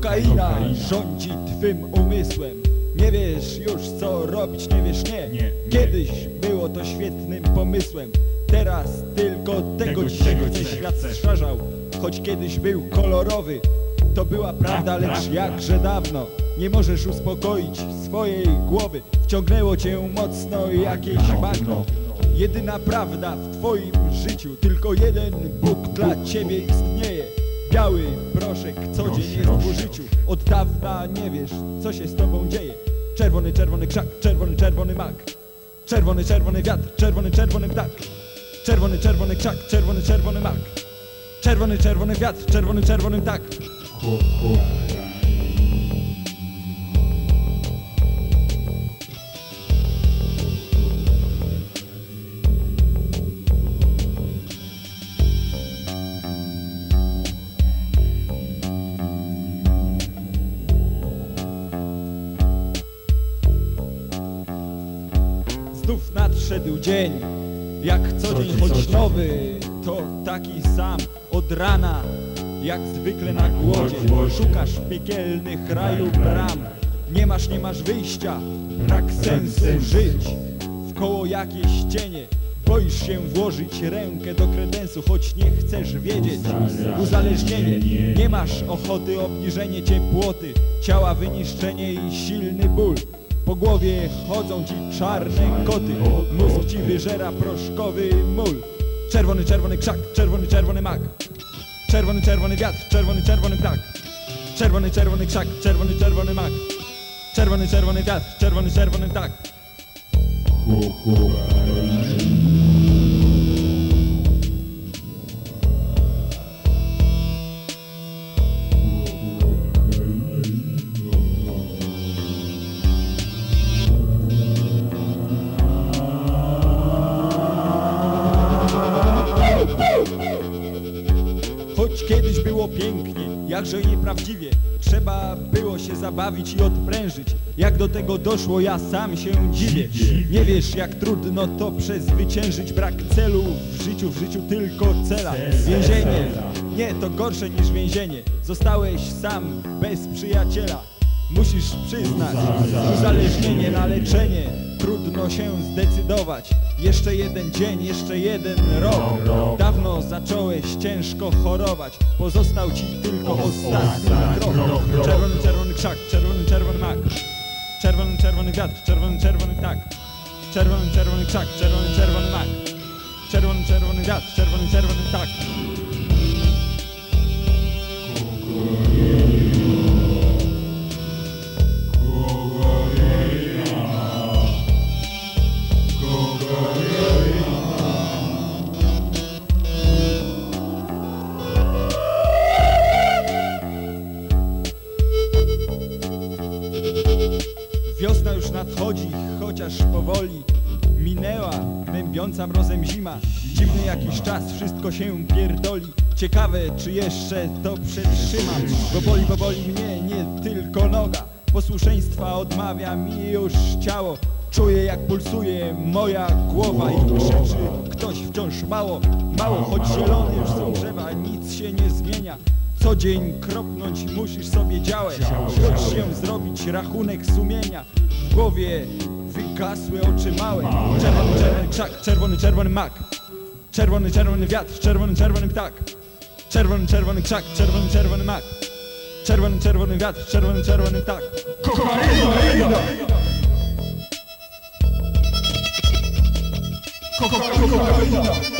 Kokaina. Rządzi twym umysłem. Nie wiesz już co robić, nie wiesz nie, Nie, nie. Kiedyś było to świetnym pomysłem. Teraz tylko tego, Tego ci chce świat stwarzał Choć kiedyś był kolorowy To była prawda, lecz prawda. jakże dawno. Nie możesz uspokoić swojej głowy. Wciągnęło cię mocno jakieś bagno. Jedyna prawda w twoim życiu. Tylko jeden Bóg dla ciebie istnieje Biały proszek codziennie jest w Proszę. życiu? Od dawna nie wiesz co się z tobą dzieje. Czerwony, czerwony krzak, czerwony, czerwony mak. Czerwony, czerwony wiatr, czerwony, czerwony ptak. Czerwony, czerwony krzak, czerwony, czerwony mak. Czerwony, czerwony wiatr, czerwony, czerwony ptak Znów nadszedł dzień, jak co dzień, choć nowy, to taki sam od rana, jak zwykle na głodzie. Szukasz piekielnych raju bram, nie masz, nie masz wyjścia, brak sensu sensu. żyć. W koło jakieś cienie, boisz się włożyć rękę do kredensu, choć nie chcesz wiedzieć. Uzależnienie, nie masz ochoty, obniżenie ciepłoty, ciała wyniszczenie i silny ból. Po głowie chodzą ci czarne koty, mózg ci wyżera proszkowy mól. Czerwony, czerwony krzak, czerwony, czerwony mak. Czerwony, czerwony wiatr, czerwony, czerwony ptak. Czerwony, czerwony krzak, czerwony, czerwony mak. Czerwony, czerwony wiatr, czerwony, czerwony ptak. Choć kiedyś było pięknie, jakże nieprawdziwie Trzeba było się zabawić i odprężyć. Jak do tego doszło, ja sam się dziwię. Nie wiesz jak trudno to przezwyciężyć. Brak celu w życiu, w życiu tylko cela. Więzienie, nie to gorsze niż więzienie. Zostałeś sam, bez przyjaciela. Musisz przyznać, uzależnienie na leczenie Trudno się zdecydować. Jeszcze jeden dzień, jeszcze jeden rok. Dawno zacząłeś ciężko chorować. Pozostał ci tylko ostatni krok. Czerwony, czerwony krzak, czerwony, czerwony mak. Czerwony, czerwony wiatr, czerwony, czerwony ptak Czerwony, czerwony krzak, czerwony, czerwony mak. Czerwony, czerwony wiatr, czerwony, czerwony ptak już nadchodzi, chociaż powoli. Minęła gnębiąca mrozem zima. Dziwny jakiś czas, wszystko się pierdoli. Ciekawe, czy jeszcze to przetrzymam Bo boli, bo boli mnie, nie tylko noga. Posłuszeństwa odmawia mi już ciało. Czuję jak pulsuje moja głowa I krzyczy ktoś wciąż mało, mało Choć zielone już są drzewa, nic się nie zmienia co dzień kropnąć musisz sobie działać. Choć się zrobić rachunek sumienia. W głowie wygasły oczy małe. Czerwony, czerwony krzak, czerwony, czerwony mak. Czerwony, czerwony wiatr, czerwony, czerwony ptak. Czerwony, czerwony krzak, czerwony, czerwony mak. Czerwony, czerwony wiatr, czerwony, czerwony ptak. Kokaina! Kokaina!